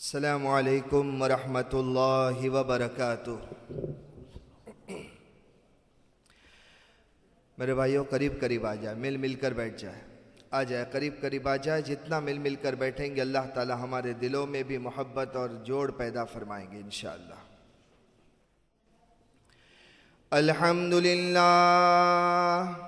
السلام علیکم ورحمۃ اللہ وبرکاتہ۔ میرے بھائیوں، قریب قریب آ جائے، مل مل کر بیٹھ جائے۔ آ جائے، قریب قریب آ جائے، جتنا مل مل کر بیٹھیں گے، اللہ تعالی ہمارے دلوں میں بھی محبت اور جوڑ پیدا فرمائیں گے، انشاءاللہ۔ الحمد للہ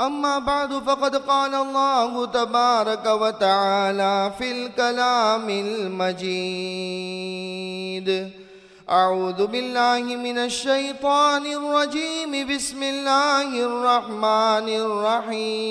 أما بعد فقد قال الله تبارك وتعالى في الكلام المجيد. أعوذ بالله من الشيطان الرجيم. بسم الله الرحمن الرحيم.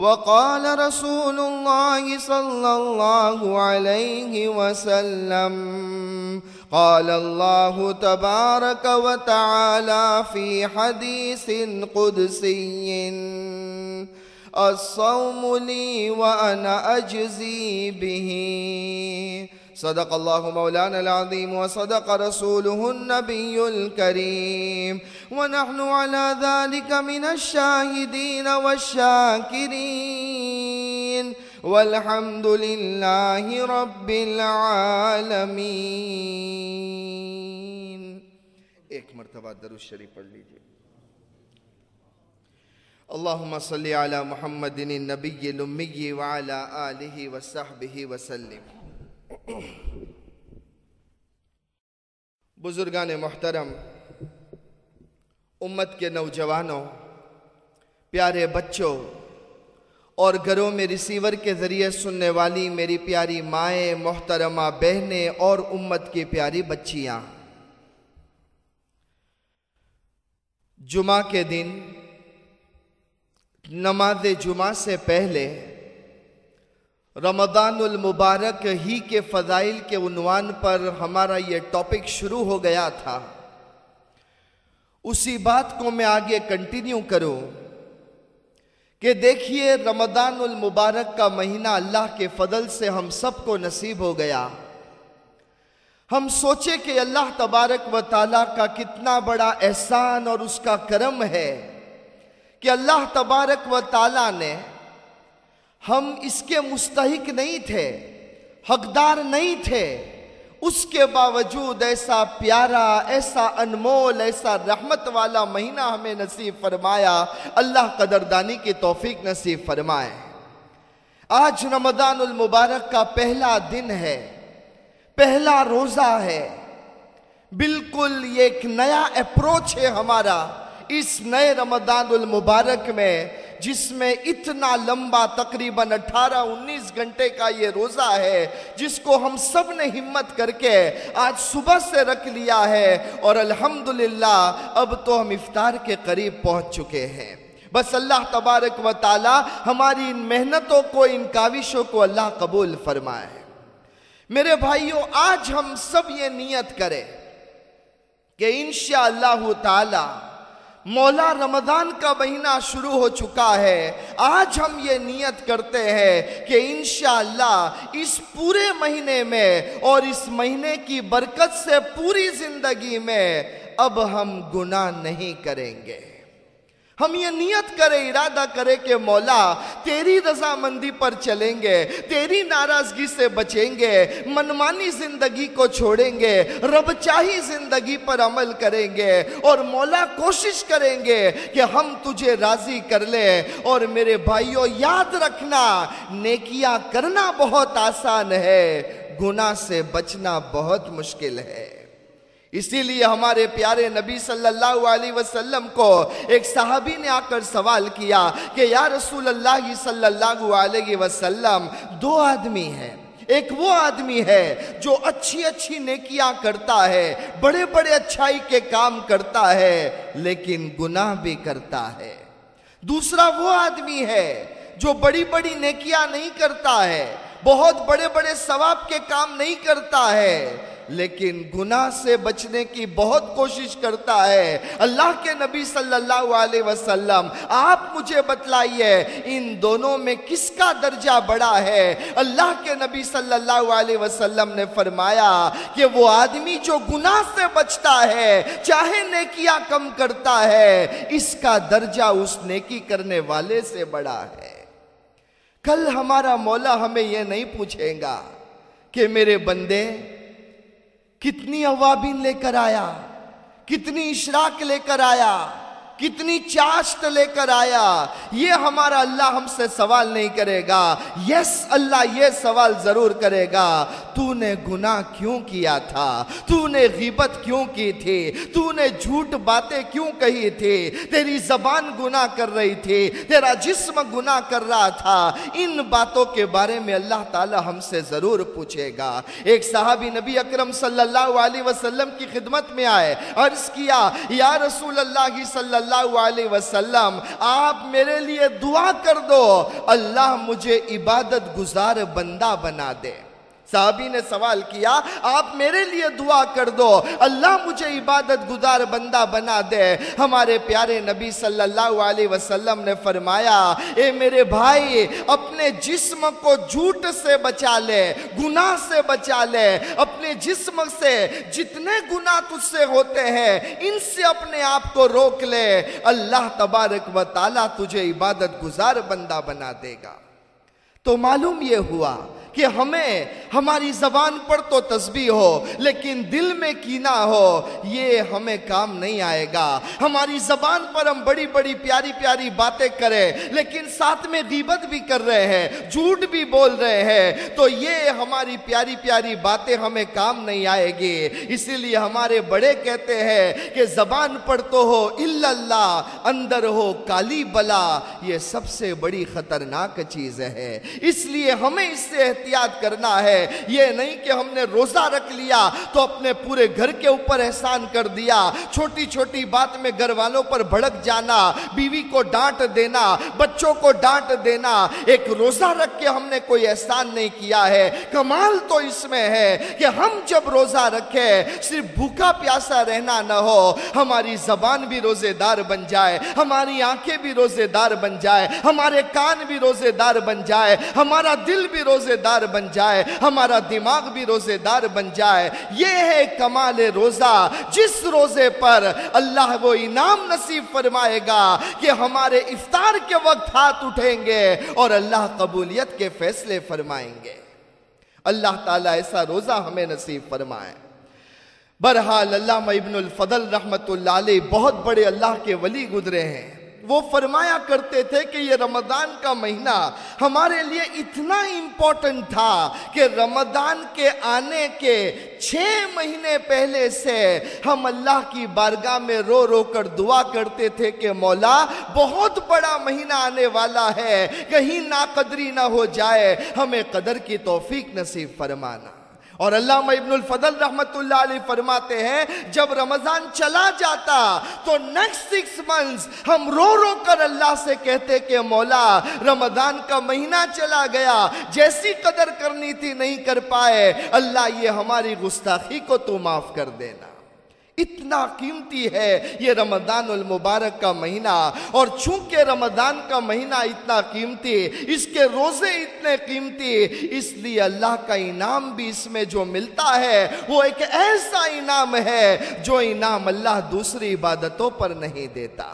وقال رسول الله صلى الله عليه وسلم قال الله تبارك وتعالى في حديث قدسي الصوم لي وأنا أجزي به. صدق الله مولانا العظيم وصدق رسوله النبي الكريم ونحن على ذلك من الشاهدين والشاكرين والحمد لله رب العالمين ایک مرتبہ درود شریف پڑھ لیجیے. اللہم صلی علی محمد النبی الامی وعلی آلہ وصحبہ وسلم بزرگان محترم، امت کے نوجوانوں، پیارے بچوں اور گھروں میں ریسیور کے ذریعے سننے والی میری پیاری مائیں، محترمہ بہنیں اور امت کی پیاری بچیاں۔ جمعہ کے دن، نماز جمعہ سے پہلے رمضان المبارک ہی کے فضائل کے عنوان پر ہمارا یہ ٹاپک شروع ہو گیا تھا۔ اسی بات کو میں آگے کنٹینیو کروں کہ دیکھیے رمضان المبارک کا مہینہ اللہ کے فضل سے ہم سب کو نصیب ہو گیا۔ ہم سوچے کہ اللہ تبارک و تعالیٰ کا کتنا بڑا احسان اور اس کا کرم ہے کہ اللہ تبارک و تعالیٰ نے ہم اس کے مستحق نہیں تھے، حقدار نہیں تھے۔ اس کے باوجود ایسا پیارا، ایسا انمول، ایسا رحمت والا مہینہ ہمیں نصیب فرمایا۔ اللہ قدردانی کی توفیق نصیب فرمائے۔ آج رمضان المبارک کا پہلا دن ہے، پہلا روزہ ہے۔ بالکل یہ ایک نیا اپروچ ہے ہمارا۔ اس نئے رمضان المبارک میں جس میں اتنا لمبا تقریباً اٹھارہ انیس گھنٹے کا یہ روزہ ہے، جس کو ہم سب نے ہمت کر کے آج صبح سے رکھ لیا ہے، اور الحمدللہ اب تو ہم افطار کے قریب پہنچ چکے ہیں۔ بس اللہ تبارک و تعالی ہماری ان محنتوں کو، ان کاوشوں کو اللہ قبول فرمائے۔ میرے بھائیوں آج ہم سب یہ نیت کریں کہ انشاءاللہ تعالی مولا رمضان کا مہینہ شروع ہو چکا ہے۔ آج ہم یہ نیت کرتے ہیں کہ انشاءاللہ اس پورے مہینے میں اور اس مہینے کی برکت سے پوری زندگی میں اب ہم گناہ نہیں کریں گے۔ ہم یہ نیت کرے، ارادہ کرے کہ مولا، تیری رضامندی پر چلیں گے، تیری ناراضگی سے بچیں گے، منمانی زندگی کو چھوڑیں گے، رب چاہی زندگی پر عمل کریں گے، اور مولا کوشش کریں گے کہ ہم تجھے راضی کر لیں۔ اور میرے بھائیوں یاد رکھنا، نیکیاں کرنا بہت آسان ہے، گناہ سے بچنا بہت مشکل ہے۔ اسی لیے ہمارے پیارے نبی صلی اللہ علیہ وسلم کو ایک صحابی نے آ کر سوال کیا کہ یا رسول اللہ صلی اللہ علیہ وسلم، دو آدمی ہیں۔ ایک وہ آدمی ہے جو اچھی اچھی نیکیاں کرتا ہے، بڑے بڑے اچھائی کے کام کرتا ہے، لیکن گناہ بھی کرتا ہے۔ دوسرا وہ آدمی ہے جو بڑی بڑی نیکیاں نہیں کرتا ہے، بہت بڑے بڑے ثواب کے کام نہیں کرتا ہے۔ لیکن گناہ سے بچنے کی بہت کوشش کرتا ہے۔ اللہ کے نبی صلی اللہ علیہ وسلم، آپ مجھے بتلائیے، ان دونوں میں کس کا درجہ بڑا ہے؟ اللہ کے نبی صلی اللہ علیہ وسلم نے فرمایا کہ وہ آدمی جو گناہ سے بچتا ہے، چاہے نیکیاں کم کرتا ہے، اس کا درجہ اس نیکی کرنے والے سے بڑا ہے۔ کل ہمارا مولا ہمیں یہ نہیں پوچھے گا کہ میرے بندے کتنی عوابین لے کر آیا، کتنی اشراق لے کر آیا، کتنی چاشت لے کر آیا، یہ ہمارا اللہ ہم سے سوال نہیں کرے گا، یس، اللہ یہ سوال ضرور کرے گا۔ تو نے گناہ کیوں کیا تھا تو نے غیبت کیوں کی تھی تو نے جھوٹ باتیں کیوں کہی تھی تیری زبان گناہ کر رہی تھی تیرا جسم گناہ کر رہا تھا ان باتوں کے بارے میں اللہ تعالی ہم سے ضرور پوچھے گا ایک صحابی نبی اکرم صلی اللہ علیہ وسلم کی خدمت میں آئے عرض کیا یا رسول اللہ صلی اللہ اللہ علیہ وسلم آپ میرے لیے دعا کر دو اللہ مجھے عبادت گزار بندہ بنا دے صحابی نے سوال کیا، آپ میرے لیے دعا کر دو، اللہ مجھے عبادت گزار بندہ بنا دے۔ ہمارے پیارے نبی صلی اللہ علیہ وسلم نے فرمایا، اے میرے بھائی، اپنے جسم کو جھوٹ سے بچا لے، گناہ سے بچا لے۔ اپنے جسم سے جتنے گناہ تجھ سے ہوتے ہیں، ان سے اپنے آپ کو روک لے۔ اللہ تبارک و تعالی تجھے عبادت گزار بندہ بنا دے گا۔ تو معلوم یہ ہوا کہ ہمیں ہماری زبان پر تو تسبیح ہو، لیکن دل میں کینا ہو، یہ ہمیں کام نہیں آئے گا۔ ہماری زبان پر ہم بڑی بڑی پیاری پیاری باتیں کریں، لیکن ساتھ میں غیبت بھی کر رہے ہیں، جھوٹ بھی بول رہے ہیں۔ تو یہ ہماری پیاری پیاری باتیں ہمیں کام نہیں آئے گی۔ اسی لیے ہمارے بڑے کہتے ہیں کہ زبان پر تو ہو اللہ، اندر ہو کالی بلا۔ یہ سب سے بڑی خطرناک چیز ہے اس لیے ہمیں اس سے احتیاط کرنا ہے۔ یہ نہیں کہ ہم نے روزہ رکھ لیا تو اپنے پورے گھر کے اوپر احسان کر دیا۔ چھوٹی چھوٹی بات میں گھر والوں پر بھڑک جانا، بیوی کو ڈانٹ دینا، بچوں کو ڈانٹ دینا، ایک روزہ رکھ کے ہم نے کوئی احسان نہیں کیا ہے۔ کمال تو اس میں ہے کہ ہم جب روزہ رکھے صرف بھوکا پیاسا رہنا نہ ہو، ہماری زبان بھی روزے دار بن جائے، ہماری آنکھیں بھی روزے دار بن جائے، ہمارے کان بھی روزے دار بن جائے، ہمارا دل بھی روزے دار دار بن جائے، ہمارا دماغ بھی روزے دار بن جائے۔ یہ ہے کمال روزہ، جس روزے پر اللہ وہ انعام نصیب فرمائے گا کہ ہمارے افطار کے وقت ہاتھ اٹھیں گے اور اللہ قبولیت کے فیصلے فرمائیں گے۔ اللہ تعالیٰ ایسا روزہ ہمیں نصیب فرمائے۔ برحال اللہ ابن الفضل رحمت اللہ علیہ بہت بڑے اللہ کے ولی گزرے ہیں۔ وہ فرمایا کرتے تھے کہ یہ رمضان کا مہینہ ہمارے لیے اتنا امپورٹنٹ تھا کہ رمضان کے آنے کے چھ مہینے پہلے سے ہم اللہ کی بارگاہ میں رو رو کر دعا کرتے تھے کہ مولا بہت بڑا مہینہ آنے والا ہے، کہیں ناقدری نہ ہو جائے، ہمیں قدر کی توفیق نصیب فرمانا۔ اور علامہ ابن الفضل رحمت اللہ علیہ فرماتے ہیں، جب رمضان چلا جاتا تو نیکسٹ سکس منتھس ہم رو رو کر اللہ سے کہتے کہ مولا، رمضان کا مہینہ چلا گیا، جیسی قدر کرنی تھی نہیں کر پائے، اللہ یہ ہماری گستاخی کو تو معاف کر دینا۔ اتنا قیمتی ہے یہ رمضان المبارک کا مہینہ اور چونکہ رمضان کا مہینہ اتنا قیمتی، اس کے روزے اتنے قیمتی، اس لیے اللہ کا انعام بھی اس میں جو ملتا ہے وہ ایک ایسا انعام ہے جو انعام اللہ دوسری عبادتوں پر نہیں دیتا۔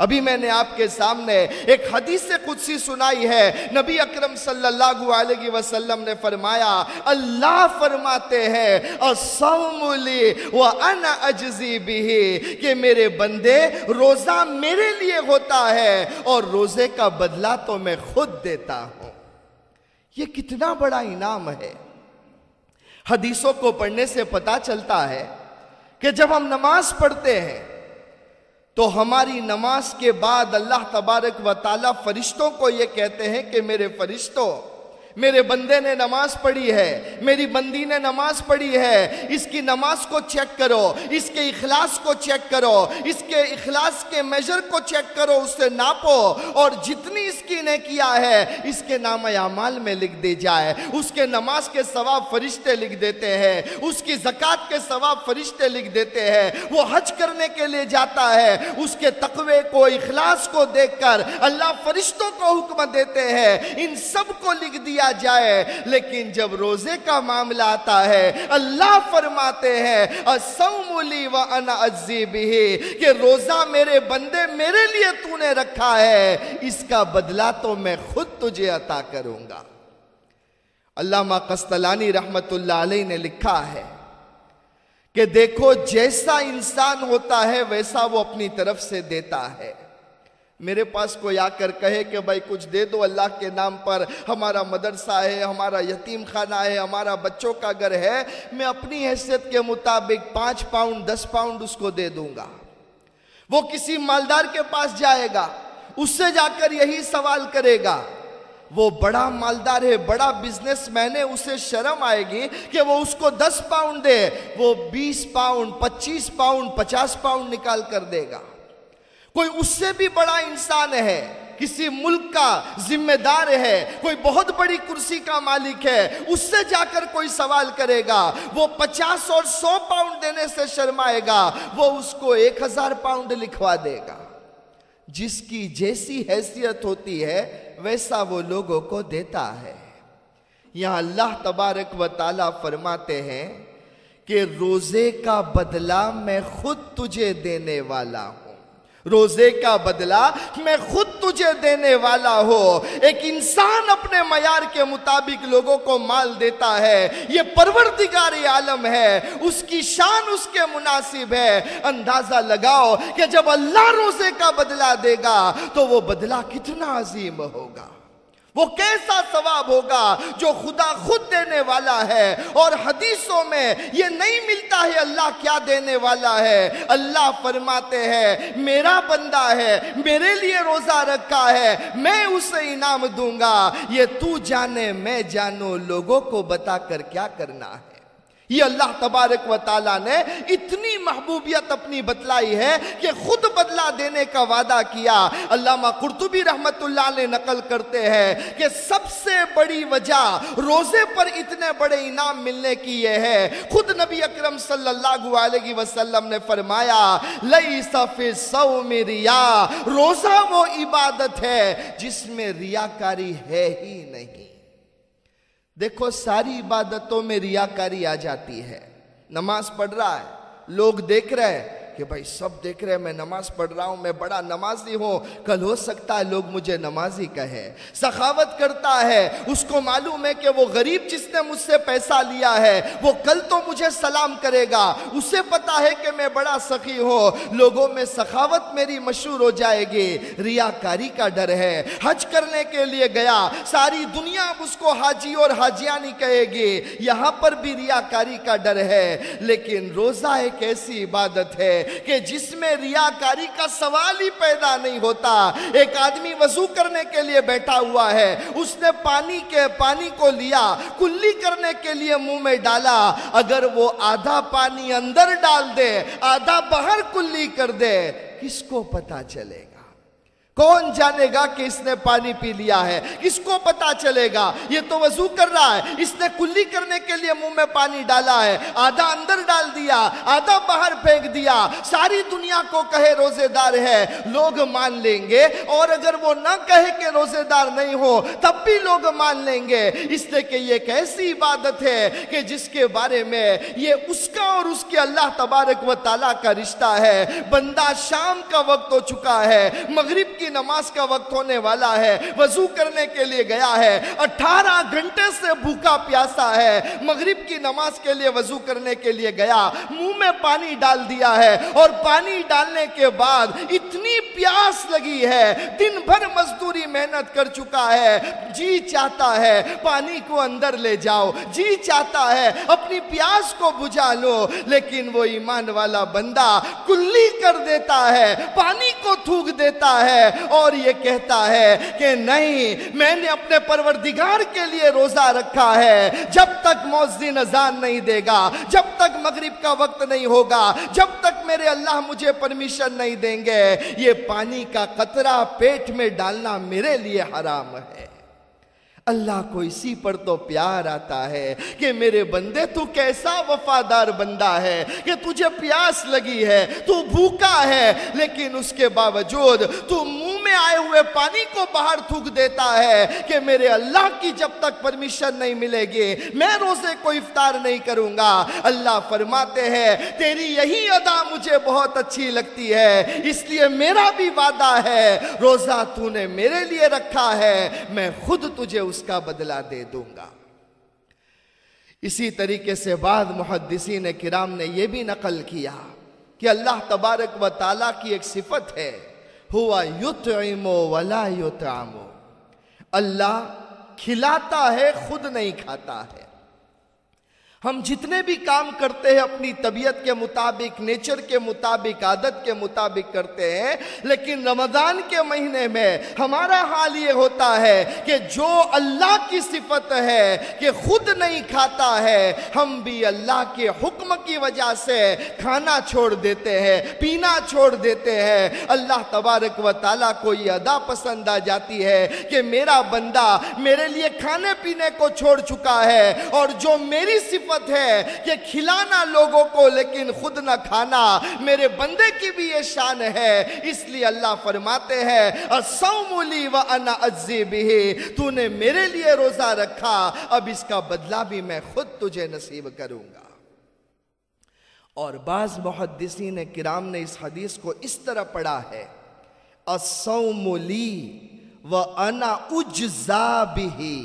ابھی میں نے آپ کے سامنے ایک حدیث قدسی سنائی ہے۔ نبی اکرم صلی اللہ علیہ وسلم نے فرمایا، اللہ فرماتے ہیں اجزی بھی کہ میرے بندے روزہ میرے لیے ہوتا ہے اور روزے کا بدلہ تو میں خود دیتا ہوں۔ یہ کتنا بڑا انعام ہے۔ حدیثوں کو پڑھنے سے پتا چلتا ہے کہ جب ہم نماز پڑھتے ہیں تو ہماری نماز کے بعد اللہ تبارک و تعالی فرشتوں کو یہ کہتے ہیں کہ میرے فرشتوں میرے بندے نے نماز پڑھی ہے، میری بندی نے نماز پڑھی ہے، اس کی نماز کو چیک کرو، اس کے اخلاص کو چیک کرو، اس کے اخلاص کے میجر کو چیک کرو اس سے ناپو اور جتنی اس کی نے کیا ہے، اس کے نام اعمال میں لکھ دی جائے۔ اس کے نماز کے ثواب فرشتے لکھ دیتے ہیں، اس کی زکاة کے ثواب فرشتے لکھ دیتے ہیں۔ وہ حج کرنے کے لیے جاتا ہے، اس کے تقوی کو، اخلاص کو دیکھ کر اللہ فرشتوں کو حکم دیتے ہیں۔ ان سب کو لکھ دیا جائے۔ لیکن جب روزے کا معاملہ آتا ہے، اللہ فرماتے ہیں کہ روزہ میرے بندے میرے لیے تو نے رکھا ہے، اس کا بدلہ تو میں خود تجھے عطا کروں گا۔ علامہ قسطلانی رحمت اللہ علیہ نے لکھا ہے کہ دیکھو، جیسا انسان ہوتا ہے، ویسا وہ اپنی طرف سے دیتا ہے۔ میرے پاس کوئی آ کر کہے کہ بھائی کچھ دے دو اللہ کے نام پر، ہمارا مدرسہ ہے، ہمارا یتیم خانہ ہے، ہمارا بچوں کا گھر ہے، میں اپنی حیثیت کے مطابق پانچ پاؤنڈ، دس پاؤنڈ اس کو دے دوں گا۔ وہ کسی مالدار کے پاس جائے گا، اس سے جا کر یہی سوال کرے گا، وہ بڑا مالدار ہے، بڑا بزنس مین ہے، اسے شرم آئے گی کہ وہ اس کو دس پاؤنڈ دے، وہ بیس پاؤنڈ، پچیس پاؤنڈ، پچاس پاؤنڈ نکال کر دے گا۔ کوئی اس سے بھی بڑا انسان ہے، کسی ملک کا ذمہ دار ہے، کوئی بہت بڑی کرسی کا مالک ہے، اس سے جا کر کوئی سوال کرے گا، وہ پچاس اور سو پاؤنڈ دینے سے شرمائے گا، وہ اس کو ایک ہزار پاؤنڈ لکھوا دے گا۔ جس کی جیسی حیثیت ہوتی ہے، ویسا وہ لوگوں کو دیتا ہے۔ یہاں اللہ تبارک و تعالی فرماتے ہیں کہ روزے کا بدلہ میں خود تجھے دینے والا ہوں۔ روزے کا بدلہ میں خود تجھے دینے والا ہو۔ ایک انسان اپنے معیار کے مطابق لوگوں کو مال دیتا ہے۔ یہ پروردگار عالم ہے۔ اس کی شان اس کے مناسب ہے۔ اندازہ لگاؤ کہ جب اللہ روزے کا بدلہ دے گا تو وہ بدلہ کتنا عظیم ہوگا۔ وہ کیسا ثواب ہوگا جو خدا خود دینے والا ہے اور حدیثوں میں یہ نہیں ملتا ہے اللہ کیا دینے والا ہے اللہ فرماتے ہیں، میرا بندہ ہے، میرے لیے روزہ رکھا ہے، میں اسے انعام دوں گا۔ یہ تو جانے، میں جانو لوگوں کو بتا کر کیا کرنا ہے؟ یہ اللہ تبارک و تعالیٰ نے اتنی محبوبیت اپنی بتلائی ہے کہ خود بدلہ دینے کا وعدہ کیا۔ علامہ قرطبی رحمت اللہ نے نقل کرتے ہیں کہ سب سے بڑی وجہ روزے پر اتنے بڑے انعام ملنے کی یہ ہے۔ خود نبی اکرم صلی اللہ علیہ وسلم نے فرمایا لَيْسَ فِي سَوْمِ رِيَا روزہ وہ عبادت ہے جس میں ریاکاری ہے ہی نہیں۔ دیکھو، ساری عبادتوں میں ریاکاری آ جاتی ہے۔ نماز پڑھ رہا ہے، لوگ دیکھ رہے ہیں کہ بھائی سب دیکھ رہے ہیں، میں نماز پڑھ رہا ہوں، میں بڑا نمازی ہوں۔ کل ہو سکتا ہے لوگ مجھے نمازی کہے۔ سخاوت کرتا ہے، اس کو معلوم ہے کہ وہ غریب جس نے مجھ سے پیسہ لیا ہے، وہ کل تو مجھے سلام کرے گا۔ اسے پتا ہے کہ میں بڑا سخی ہوں۔ لوگوں میں سخاوت میری مشہور ہو جائے گی۔ ریاکاری کا ڈر ہے۔ حج کرنے کے لیے گیا۔ ساری دنیا اس کو حاجی اور حاجیانی کہے گی۔ یہاں پر بھی ریاکاری کا ڈر ہے۔ لیکن روزہ ایک ایسی عبادت ہے کہ جس میں ریاکاری کا سوال ہی پیدا نہیں ہوتا، ایک آدمی وضو کرنے کے لیے بیٹھا ہوا ہے، اس نے پانی کے، پانی کو لیا، کلی کرنے کے لیے منہ میں ڈالا، اگر وہ آدھا پانی اندر ڈال دے، آدھا باہر کلی کر دے، کس کو پتا چلے گا؟ کون جانے گا کہ اس نے پانی پی لیا ہے؟ کس کو پتا چلے گا؟ یہ تو وضو کر رہا ہے۔ اس نے کلی کرنے کے لیے منہ میں پانی ڈالا ہے۔ آدھا اندر ڈال دیا، آدھا باہر پھینک دیا۔ ساری دنیا کو کہے روزے دار ہے، لوگ مان لیں گے۔ اور اگر وہ نہ کہے کہ روزے دار نہیں ہو، تب بھی لوگ مان لیں گے۔ اس لیے کہ یہ ایک ایسی عبادت ہے کہ جس کے بارے میں یہ اس کا اور اس کے اللہ تبارک و تعالیٰ کا رشتہ ہے۔ بندہ شام کا وقت ہو چکا ہے، مغرب کی نماز کا وقت ہونے والا ہے، وضو کرنے کے لیے گیا ہے۔ اٹھارہ گھنٹے سے بھوکا پیاسا ہے۔ مغرب کی نماز کے لیے وضو کرنے کے لیے گیا۔ منہ میں پانی ڈال دیا ہے۔ اور پانی ڈالنے کے بعد اتنی پیاس لگی ہے۔ دن بھر مزدوری محنت کر چکا ہے۔ جی چاہتا ہے پانی کو اندر لے جاؤ۔ جی چاہتا ہے اپنی پیاس کو بجھا لو۔ لیکن وہ ایمان والا بندہ کلی کر دیتا ہے، پانی کو تھوک دیتا ہے۔ اور یہ کہتا ہے کہ نہیں، میں نے اپنے پروردگار کے لیے روزہ رکھا ہے۔ جب تک موزن ازان نہیں دے گا، جب تک مغرب کا وقت نہیں ہوگا، جب تک میرے اللہ مجھے پرمیشن نہیں دیں گے، یہ پانی کا قطرہ پیٹ میں ڈالنا میرے لیے حرام ہے۔ اللہ کو اسی پر تو پیار آتا ہے کہ میرے بندے، تو کیسا وفادار بندہ ہے کہ تجھے پیاس لگی ہے، تو بھوکا ہے، لیکن اس کے باوجود تو منہ میں آئے ہوئے پانی کو باہر تھوک دیتا ہے کہ میرے اللہ کی جب تک پرمیشن نہیں ملے گی، میں روزے کو افطار نہیں کروں گا۔ اللہ فرماتے ہیں، تیری یہی ادا مجھے بہت اچھی لگتی ہے، اس لیے میرا بھی وعدہ ہے، روزہ تو نے میرے لیے رکھا ہے، میں خود تجھے اس کا بدلہ دے دوں گا۔ اسی طریقے سے بعد محدثین کرام نے یہ بھی نقل کیا کہ اللہ تبارک و تعالیٰ کی ایک صفت ہے۔ ہوا یطعمو ولا یطعمو۔ اللہ کھلاتا ہے خود نہیں کھاتا ہے۔ ہم جتنے بھی کام کرتے ہیں، اپنی طبیعت کے مطابق نیچر کے مطابق، عادت کے مطابق کرتے ہیں، لیکن رمضان کے مہینے میں ہمارا حال یہ ہوتا ہے کہ جو اللہ کی صفت ہے کہ خود نہیں کھاتا ہے، ہم بھی اللہ کے حکم کی وجہ سے کھانا چھوڑ دیتے ہیں، پینا چھوڑ دیتے ہیں۔ اللہ تبارک و تعالیٰ کو یہ ادا پسند آ جاتی ہے کہ میرا بندہ میرے لیے کھانے پینے کو چھوڑ چکا ہے اور جو میری صفت صفت ہے کہ کھلانا لوگوں کو، لیکن خود نہ کھانا۔ میرے بندے کی بھی یہ شان ہے۔ اس لیے اللہ فرماتے ہیں تو نے میرے لیے روزہ رکھا۔ اب اس کا بدلہ بھی میں خود تجھے نصیب کروں گا۔ اور بعض محدثین کرام نے اس حدیث کو اس طرح پڑھا ہے۔ السوم لی وانا اجزا به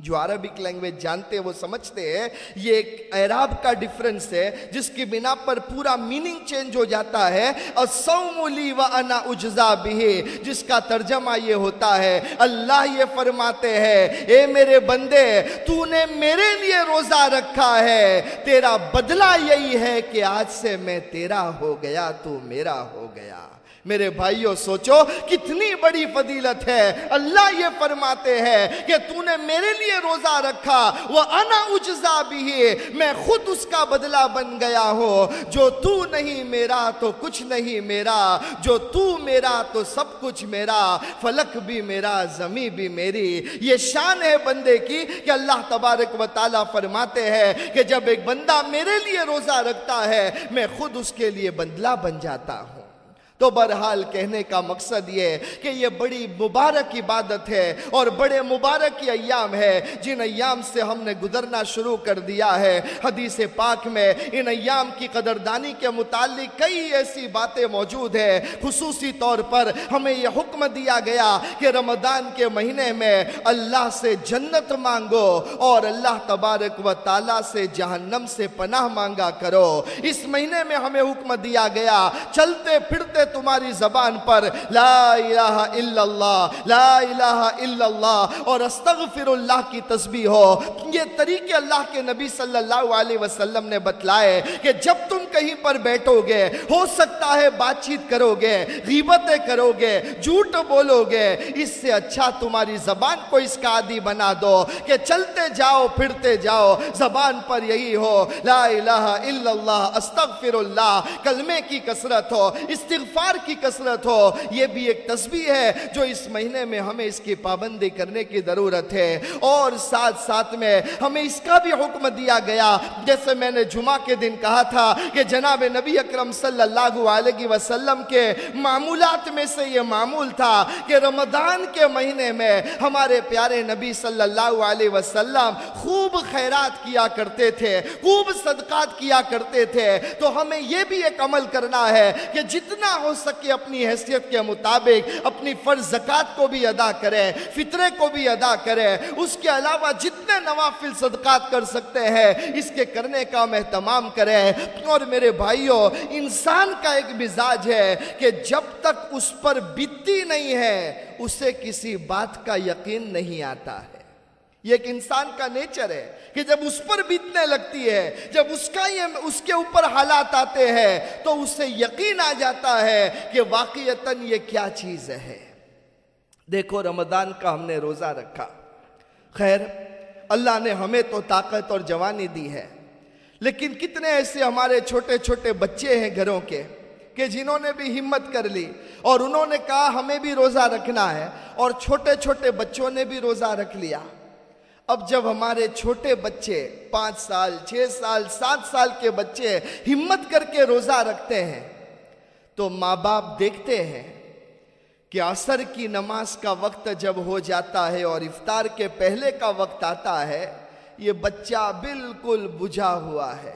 جو عربک لینگویج جانتے ہیں، وہ سمجھتے ہیں، یہ ایک اعراب کا ڈیفرنس ہے، جس کی بنا پر پورا میننگ چینج ہو جاتا ہے۔ السوم لی وانا اجزا به، جس کا ترجمہ یہ ہوتا ہے، اللہ یہ فرماتے ہیں، اے میرے بندے تو نے میرے لیے روزہ رکھا ہے، تیرا بدلہ یہی ہے کہ آج سے میں تیرا ہو گیا، تو میرا ہو گیا۔ میرے بھائیوں سوچو، کتنی بڑی فضیلت ہے۔ اللہ یہ فرماتے ہیں کہ تو نے میرے لیے روزہ رکھا وہ انا اجزا بھی میں خود اس کا بدلہ بن گیا ہوں۔ جو تو نہیں میرا تو کچھ نہیں میرا، جو تو میرا تو سب کچھ میرا۔ فلک بھی میرا، زمین بھی میری۔ یہ شان ہے بندے کی کہ اللہ تبارک و تعالیٰ فرماتے ہیں کہ جب ایک بندہ میرے لیے روزہ رکھتا ہے، میں خود اس کے لیے بدلہ بن جاتا ہوں۔ تو برحال کہنے کا مقصد یہ کہ یہ بڑی مبارک عبادت ہے اور بڑے مبارک ایام ہے۔ جن ایام سے ہم نے گزرنا شروع کر دیا ہے۔ حدیث پاک میں ان ایام کی قدردانی کے متعلق کئی ایسی باتیں موجود ہیں۔ خصوصی طور پر ہمیں یہ حکم دیا گیا کہ رمضان کے مہینے میں اللہ سے جنت مانگو اور اللہ تبارک و تعالیٰ سے جہنم سے پناہ مانگا کرو۔ اس مہینے میں ہمیں حکم دیا گیا، چلتے پھرتے تمہاری زبان پر لا الہ الا اللہ، لا الہ الا اللہ، اور استغفر اللہ کی تسبیح ہو۔ یہ طریقے اللہ کے نبی صلی اللہ علیہ وسلم نے بتلائے کہ جب تم کہیں پر بیٹھو گے، ہو سکتا ہے بات چیت کرو گے، غیبتیں کرو گے، جھوٹ بولو گے، اس سے اچھا تمہاری زبان کو اس کا عادی بنا دو کہ چلتے جاؤ، پھرتے جاؤ۔ زبان پر یہی ہو، لا الہ الا اللہ، استغفر اللہ، کلمے کی کسرت ہو، استغفار استغفار کی کثرت ہو، یہ بھی ایک تسبیح ہے جو اس مہینے میں ہمیں اس کی پابندی کرنے کی ضرورت ہے۔ اور ساتھ ساتھ میں ہمیں اس کا بھی حکم دیا گیا۔ جیسے میں نے جمعہ کے دن کہا تھا کہ جناب نبی اکرم صلی اللہ علیہ وسلم کے معمولات میں سے یہ معمول تھا کہ رمضان کے مہینے میں ہمارے پیارے نبی صلی اللہ علیہ وسلم خوب خیرات کیا کرتے تھے، خوب صدقات کیا کرتے تھے۔ تو ہمیں یہ بھی ایک عمل کرنا ہے کہ جتنا ہو سکے، اپنی حیثیت کے مطابق، اپنی فرض زکات کو بھی ادا کریں فطرے کو بھی ادا کریں اس کے علاوہ جتنے نوافل صدقات کر سکتے ہیں، اس کے کرنے کا ہم اہتمام کریں اور میرے بھائیوں انسان کا ایک مزاج ہے کہ جب تک اس پر بیتی نہیں ہے، اسے کسی بات کا یقین نہیں آتا ہے۔ یہ ایک انسان کا نیچر ہے کہ جب اس پر بیتنے لگتی ہے، جب اس کا یہ اس کے اوپر حالات آتے ہیں، تو اسے یقین آ جاتا ہے کہ واقعیتاً یہ کیا چیز ہے۔ دیکھو رمضان کا ہم نے روزہ رکھا۔ خیر، اللہ نے ہمیں تو طاقت اور جوانی دی ہے۔ لیکن کتنے ایسے ہمارے چھوٹے چھوٹے بچے ہیں گھروں کے کہ جنہوں نے بھی ہمت کر لی اور انہوں نے کہا ہمیں بھی روزہ رکھنا ہے اور چھوٹے چھوٹے بچوں نے بھی روزہ رکھ لیا۔ اب جب ہمارے چھوٹے بچے پانچ سال، چھ سال، سات سال کے بچے ہمت کر کے روزہ رکھتے ہیں، تو ماں باپ دیکھتے ہیں کہ عصر کی نماز کا وقت جب ہو جاتا ہے اور افطار کے پہلے کا وقت آتا ہے، یہ بچہ بالکل بجھا ہوا ہے۔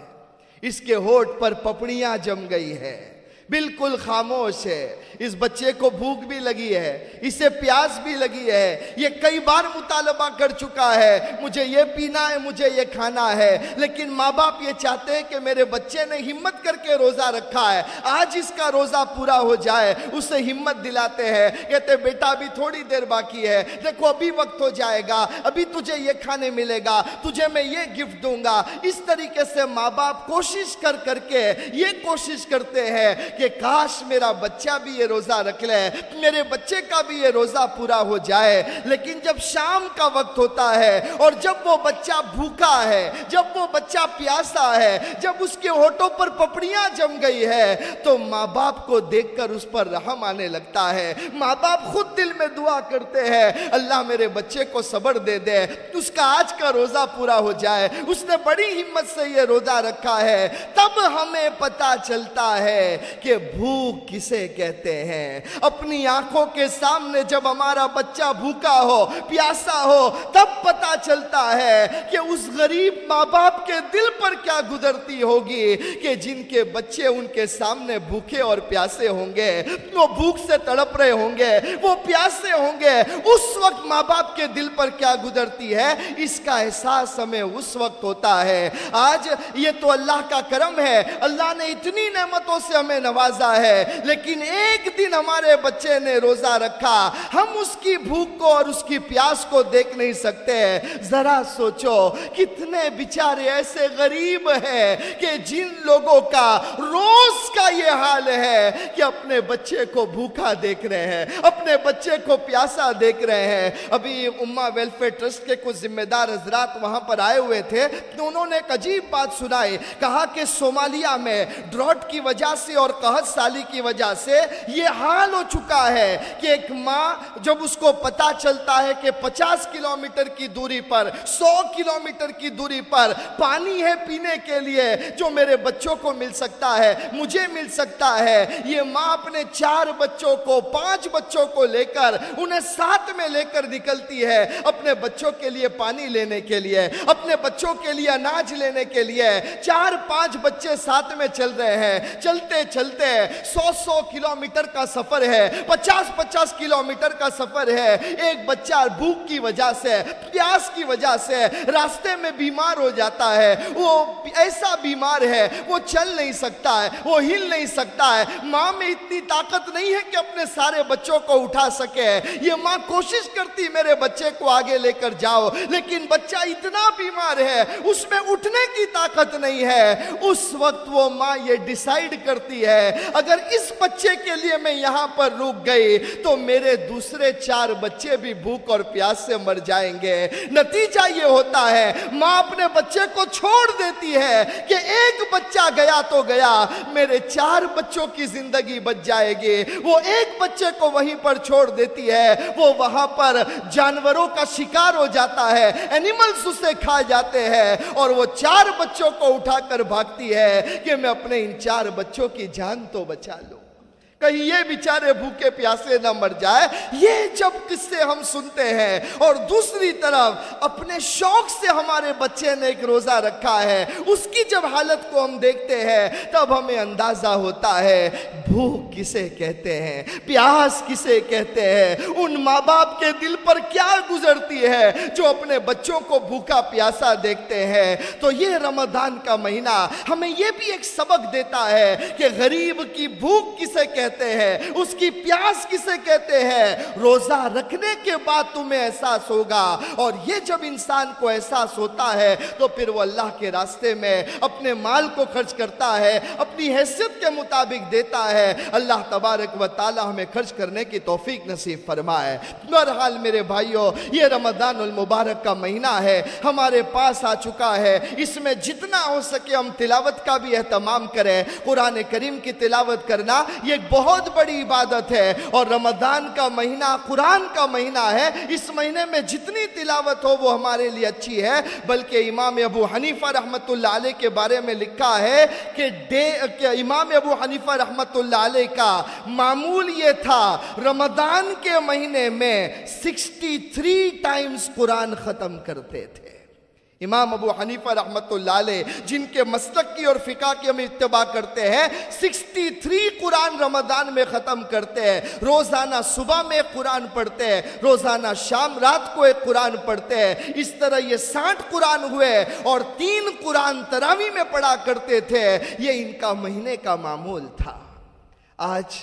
اس کے ہوٹ پر پپڑیاں جم گئی ہے بالکل خاموش ہے۔ اس بچے کو بھوک بھی لگی ہے، اسے پیاس بھی لگی ہے۔ یہ کئی بار مطالبہ کر چکا ہے، مجھے یہ پینا ہے، مجھے یہ کھانا ہے۔ لیکن ماں باپ یہ چاہتے ہیں کہ میرے بچے نے ہمت کر کے روزہ رکھا ہے۔ آج اس کا روزہ پورا ہو جائے، اسے ہمت دلاتے ہیں۔ کہتے بیٹا، ابھی تھوڑی دیر باقی ہے۔ دیکھو، ابھی وقت ہو جائے گا، ابھی تجھے یہ کھانے ملے گا، تجھے میں یہ گفٹ دوں گا۔ اس طریقے سے ماں باپ کوشش کر کر کے یہ کوشش کرتے ہیں کہ کاش میرا بچہ بھی یہ روزہ رکھ لے، میرے بچے کا بھی یہ روزہ پورا ہو جائے۔ لیکن جب شام کا وقت ہوتا ہے اور جب وہ بچہ بھوکا ہے، جب وہ بچہ پیاسا ہے، جب اس کے ہوٹوں پر پپڑیاں جم گئی ہے، تو ماں باپ کو دیکھ کر اس پر رحم آنے لگتا ہے۔ ماں باپ خود دل میں دعا کرتے ہیں، اللہ میرے بچے کو صبر دے دے، اس کا آج کا روزہ پورا ہو جائے۔ اس نے بڑی ہمت سے یہ روزہ رکھا ہے۔ تب ہمیں پتا چلتا ہے کہ بھوک کسے کہتے ہیں؟ اپنی آنکھوں کے سامنے جب ہمارا بچہ بھوکا ہو، پیاسا ہو، تب پتا چلتا ہے کہ اس غریب ماں باپ کے دل پر کیا گزرتی ہوگی کہ جن کے بچے ان کے سامنے بھوکے اور پیاسے ہوں گے، وہ بھوک سے تڑپ رہے ہوں گے، وہ پیاسے ہوں گے۔ اس وقت ماں باپ کے دل پر کیا گزرتی ہے؟ اس کا احساس ہمیں اس وقت ہوتا ہے۔ آج یہ تو اللہ کا کرم ہے، اللہ نے اتنی نعمتوں سے ہمیں نواز نوازا ہے۔ لیکن ایک دن ہمارے بچے نے روزہ رکھا۔ ہم اس کی بھوک کو اور اس کی پیاس کو دیکھ نہیں سکتے۔ ذرا سوچو، کتنے بچارے ایسے غریب ہیں کہ جن لوگوں کا روز کا یہ حال ہے کہ اپنے بچے کو بھوکا دیکھ رہے ہیں، اپنے بچے کو پیاسا دیکھ رہے ہیں۔ ابھی امہ ویلفیئر ٹرسٹ کے کچھ ذمہ دار حضرات وہاں پر آئے ہوئے تھے۔ تو انہوں نے ایک عجیب بات سنائی، کہا کہ سومالیہ میں ڈراٹ کی وجہ سے اور قہد سالی کی وجہ سے یہ حال ہو چکا ہے کہ ایک ماں جب اس کو پتا چلتا ہے کہ پچاس کلومیٹر کی دوری پر، سو کلومیٹر کی دوری پر پانی ہے پینے کے لیے جو میرے بچوں کو مل سکتا ہے، مجھے مل سکتا ہے۔ یہ ماں اپنے چار بچوں کو، پانچ بچوں کو لے کر، انہیں ساتھ میں لے کر نکلتی ہے اپنے بچوں کے لیے پانی لینے کے لیے، اپنے بچوں کے لیے اناج لینے کے لیے۔ چار پانچ بچے ساتھ میں چل رہے ہیں۔ چلتے چلتے چلتے ہیں۔ سو سو کلومیٹر کا سفر ہے۔ پچاس پچاس کلومیٹر کا سفر ہے۔ ایک بچہ بھوک کی وجہ سے، پیاس کی وجہ سے راستے میں بیمار ہو جاتا ہے۔ وہ ایسا بیمار ہے، وہ چل نہیں سکتا ہے، وہ ہل نہیں سکتا ہے۔ ماں میں اتنی طاقت نہیں ہے کہ اپنے سارے بچوں کو اٹھا سکے۔ یہ ماں کوشش کرتی میرے بچے کو آگے لے کر جاؤ، لیکن بچہ اتنا بیمار ہے، اس میں اٹھنے کی طاقت نہیں ہے۔ اس وقت وہ ماں یہ ڈیسائیڈ کرتی ہے ہے، اگر اس بچے کے لیے میں یہاں پر رک گئی تو میرے دوسرے چار بچے بھی بھوک اور پیاس سے مر جائیں گے۔ نتیجہ یہ ہوتا ہے، ماں اپنے بچے کو چھوڑ دیتی ہے کہ ایک بچہ گیا تو گیا، میرے چار بچوں کی زندگی بچ جائے گی۔ وہ ایک بچے کو وہیں پر چھوڑ دیتی ہے، وہ وہاں پر جانوروں کا شکار ہو جاتا ہے انیملز اسے کھا جاتے ہیں اور وہ چار بچوں کو اٹھا کر بھاگتی ہے کہ میں اپنے ان چار بچوں کی جان جان تو بچا لو۔ کہیں یہ بیچارے بھوکے پیاسے نہ مر جائے، یہ جب قصے ہم سنتے ہیں اور دوسری طرف اپنے شوق سے ہمارے بچے نے ایک روزہ رکھا ہے، اس کی جب حالت کو ہم دیکھتے ہیں، تب ہمیں اندازہ ہوتا ہے بھوک کسے کہتے ہیں، پیاس کسے کہتے ہیں، ان ماں باپ کے دل پر کیا گزرتی ہے جو اپنے بچوں کو بھوکا پیاسا دیکھتے ہیں۔ تو یہ رمضان کا مہینہ ہمیں یہ بھی ایک سبق دیتا ہے کہ غریب کی بھوک کسے کہتے کہتے ہیں، اس کی پیاس کسے کہتے ہیں؟ روزہ رکھنے کے بعد تمہیں احساس ہوگا۔ اور یہ جب انسان کو احساس ہوتا ہے، تو پھر وہ اللہ کے راستے میں اپنے مال کو خرچ کرتا ہے، اپنی حیثیت کے مطابق دیتا ہے۔ اللہ تبارک و تعالی ہمیں خرچ کرنے کی توفیق نصیب فرمائے۔ بہرحال میرے بھائیوں یہ رمضان المبارک کا مہینہ ہے، ہمارے پاس آ چکا ہے۔ اس میں جتنا ہو سکے ہم تلاوت کا بھی اہتمام کریں۔ قرآن کریم کی تلاوت کرنا، یہ ایک بہت بڑی عبادت ہے اور رمضان کا مہینہ قرآن کا مہینہ ہے اس مہینے میں جتنی تلاوت ہو وہ ہمارے لیے اچھی ہے۔ بلکہ امام ابو حنیفہ رحمت اللہ علیہ کے بارے میں لکھا ہے کہ, کہ امام ابو حنیفہ رحمت اللہ علیہ کا معمول یہ تھا رمضان کے مہینے میں سکسٹی تھری ٹائمز قرآن ختم کرتے تھے۔ امام ابو حنیفہ رحمت اللہ علیہ، جن کے مسلک کی اور فقہ کی ہم اتباع کرتے ہیں، سکسٹی تھری قرآن رمضان میں ختم کرتے ہیں، روزانہ صبح میں قرآن پڑھتے ہیں، روزانہ شام رات کو ایک قرآن پڑھتے ہیں، اس طرح یہ ساٹھ قرآن ہوئے اور تین قرآن تراوی میں پڑھا کرتے تھے، یہ ان کا مہینے کا معمول تھا۔ آج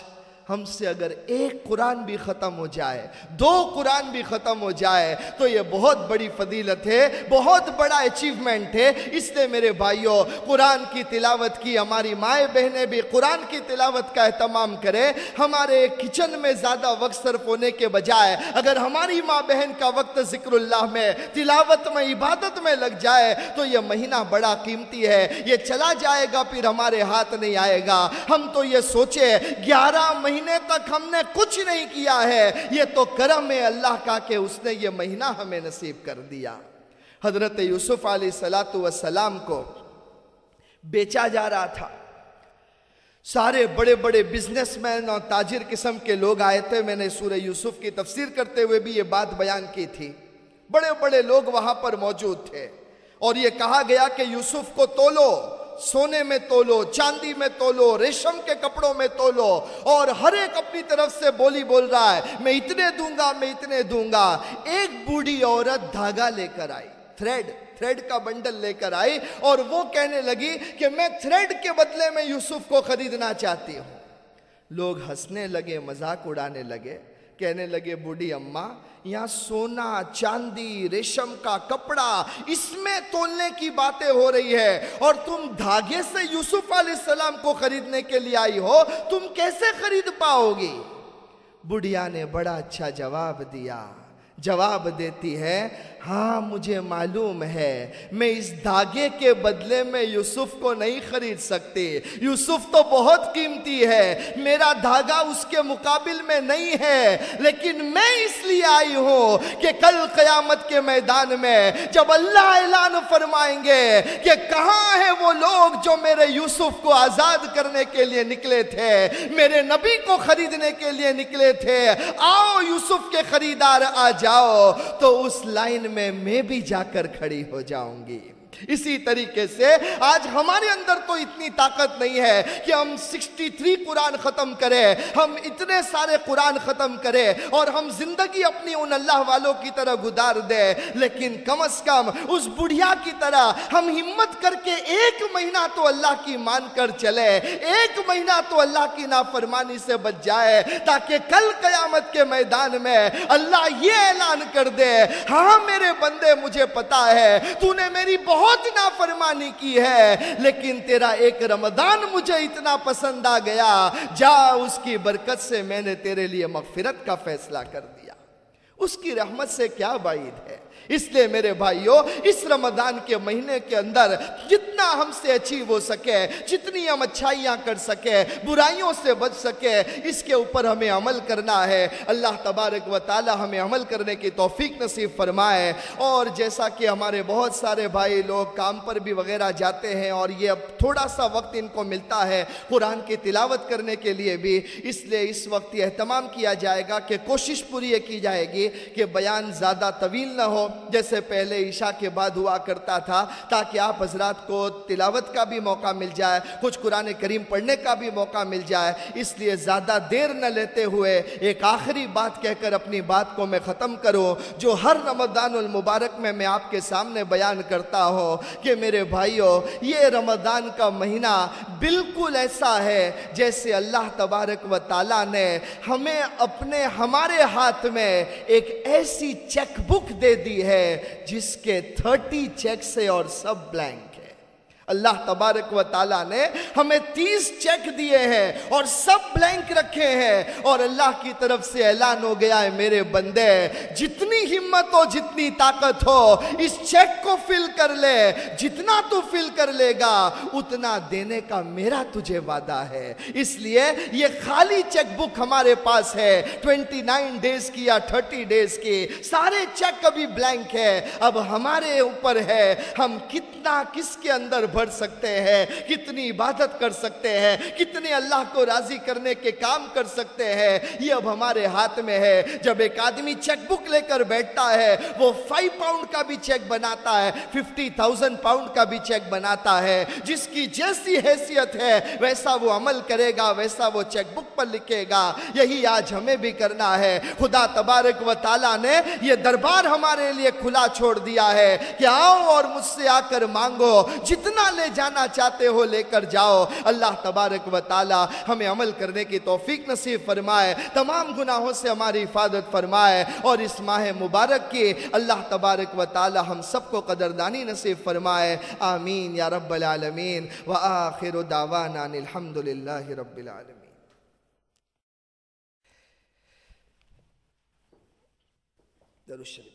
ہم سے اگر ایک قرآن بھی ختم ہو جائے، دو قرآن بھی ختم ہو جائے، تو یہ بہت بڑی فضیلت ہے، بہت بڑا اچیومنٹ ہے۔ اس لیے میرے بھائیوں قرآن کی تلاوت کی ہماری مائیں بہنیں بھی قرآن کی تلاوت کا اہتمام کرے ہمارے کچن میں زیادہ وقت صرف ہونے کے بجائے، اگر ہماری ماں بہن کا وقت ذکر اللہ میں، تلاوت میں، عبادت میں لگ جائے، تو یہ مہینہ بڑا قیمتی ہے۔ یہ چلا جائے گا، پھر ہمارے ہاتھ نہیں آئے گا۔ ہم تو یہ سوچے، گیارہ مہینہ مہینے تک ہم نے کچھ نہیں کیا ہے، یہ تو کرم ہے اللہ کا کہ اس نے یہ مہینہ ہمیں نصیب کر دیا۔ حضرت یوسف علیہ السلام کو بیچا جا رہا تھا۔ سارے بڑے بڑے بزنس مین اور تاجر قسم کے لوگ آئے تھے۔ میں نے سورہ یوسف کی تفسیر کرتے ہوئے بھی یہ بات بیان کی تھی۔ بڑے بڑے لوگ وہاں پر موجود تھے۔ اور یہ کہا گیا کہ یوسف کو تولو۔ سونے میں تولو، چاندی میں تولو، ریشم کے کپڑوں میں تولو، اور ہر ایک اپنی طرف سے بولی بول رہا ہے، میں اتنے دوں گا، میں اتنے دوں گا۔ ایک بوڑھی عورت دھاگا لے کر آئی، تھریڈ تھریڈ کا بنڈل لے کر آئی، اور وہ کہنے لگی کہ میں تھریڈ کے بدلے میں یوسف کو خریدنا چاہتی ہوں۔ لوگ ہنسنے لگے، مذاق اڑانے لگے، کہنے لگے، بوڑھی اممہ یا سونا، چاندی، ریشم کا کپڑا، اس میں تولنے کی باتیں ہو رہی ہے۔ اور تم دھاگے سے یوسف علیہ السلام کو خریدنے کے لیے آئی ہو، تم کیسے خرید پاؤ گی بڑھیا نے بڑا اچھا جواب دیا۔ جواب دیتی ہے ہاں مجھے معلوم ہے، میں اس دھاگے کے بدلے میں یوسف کو نہیں خرید سکتی۔ یوسف تو بہت قیمتی ہے، میرا دھاگا اس کے مقابل میں نہیں ہے۔ لیکن میں اس لیے آئی ہوں کہ کل قیامت کے میدان میں جب اللہ اعلان فرمائیں گے کہ کہاں ہے وہ لوگ جو میرے یوسف کو آزاد کرنے کے لیے نکلے تھے، میرے نبی کو خریدنے کے لیے نکلے تھے۔ آؤ، یوسف کے خریدار آ جاؤ۔ تو اس لائن میں میں بھی جا کر کھڑی ہو جاؤں گی۔ اسی طریقے سے آج ہمارے اندر تو اتنی طاقت نہیں ہے کہ ہم سکسٹی تھری قرآن ختم کریں، ہم اتنے سارے قرآن ختم کریں اور ہم زندگی اپنی ان اللہ والوں کی طرح گدار دیں۔ لیکن کم از کم اس بڑھیا کی طرح ہم ہمت کر کے ایک مہینہ تو اللہ کی مان کر چلے ایک مہینہ تو اللہ کی نافرمانی سے بچ جائے تاکہ کل قیامت کے میدان میں اللہ یہ اعلان کر دے ہاں میرے بندے، مجھے پتا ہے تو نے میری بہت بہت نافرمانی کی ہے، لیکن تیرا ایک رمضان مجھے اتنا پسند آ گیا۔ جا، اس کی برکت سے میں نے تیرے لیے مغفرت کا فیصلہ کر دیا۔ اس کی رحمت سے کیا بعید ہے؟ اس لیے میرے بھائیوں اس رمضان کے مہینے کے اندر جتنا ہم سے اچیو ہو سکے، جتنی ہم اچھائیاں کر سکے، برائیوں سے بچ سکے، اس کے اوپر ہمیں عمل کرنا ہے۔ اللہ تبارک و تعالی ہمیں عمل کرنے کی توفیق نصیب فرمائے۔ اور جیسا کہ ہمارے بہت سارے بھائی لوگ کام پر بھی وغیرہ جاتے ہیں، اور یہ اب تھوڑا سا وقت ان کو ملتا ہے قرآن کی تلاوت کرنے کے لیے بھی، اس لیے اس وقت یہ اہتمام کیا جائے گا کہ کوشش پوری یہ کی جائے گی کہ بیان زیادہ طویل نہ ہو۔ جیسے پہلے عشاء کے بعد ہوا کرتا تھا، تاکہ آپ حضرات کو تلاوت کا بھی موقع مل جائے، کچھ قرآن کریم پڑھنے کا بھی موقع مل جائے۔ اس لیے زیادہ دیر نہ لیتے ہوئے ایک آخری بات کہہ کر اپنی بات کو میں ختم کروں، جو ہر رمضان المبارک میں میں آپ کے سامنے بیان کرتا ہوں کہ میرے بھائیوں یہ رمضان کا مہینہ بالکل ایسا ہے جیسے اللہ تبارک و تعالیٰ نے ہمیں اپنے ہمارے ہاتھ میں ایک ایسی چیک بک دے دی ہے۔ جس کے تھرٹی چیک سے اور سب بلینک اللہ تبارک و تعالیٰ نے ہمیں تیس چیک دیے ہیں اور سب بلینک رکھے ہیں اور اللہ کی طرف سے اعلان ہو گیا ہے، میرے بندے، جتنی ہمت ہو، جتنی طاقت ہو، اس چیک کو فل کر لے، جتنا تو فل کر لے گا، اتنا دینے کا میرا تجھے وعدہ ہے۔ اس لیے یہ خالی چیک بک ہمارے پاس ہے، ٹوینٹی نائن ڈیز کی یا تھرٹی ڈیز کی، سارے چیک کبھی بلینک ہے۔ اب ہمارے اوپر ہے، ہم کتنا کس کے اندر بھر سکتے ہیں، کتنی عبادت کر سکتے ہیں، کتنے اللہ کو راضی کرنے کے کام کر سکتے ہیں۔ یہ اب ہمارے ہاتھ میں ہے۔ جب ایک آدمی چیک بک لے کر بیٹھتا ہے، وہ فائیو پاؤنڈ کا بھی چیک بناتا ہے ففٹی تھاؤزنڈ پاؤنڈ کا بھی چیک بناتا ہے۔ جس کی جیسی حیثیت ہے، ویسا وہ عمل کرے گا، ویسا وہ چیک بک پر لکھے گا۔ یہی آج ہمیں بھی کرنا ہے۔ خدا تبارک و تعالیٰ نے یہ دربار ہمارے لیے کھلا چھوڑ دیا ہے۔ کہ آؤ اور مجھ سے آ کر مانگو۔ جتنا لے جانا چاہتے ہو، لے کر جاؤ۔ اللہ تبارک و تعالی ہمیں عمل کرنے کی توفیق نصیب فرمائے۔ تمام گناہوں سے ہماری حفاظت فرمائے۔ اور اس ماہ مبارک کی اللہ تبارک و تعالی ہم سب کو قدردانی نصیب فرمائے۔ آمین یا رب العالمین۔ وآخر دعوانا الحمدللہ رب العالمین۔ درود شریف۔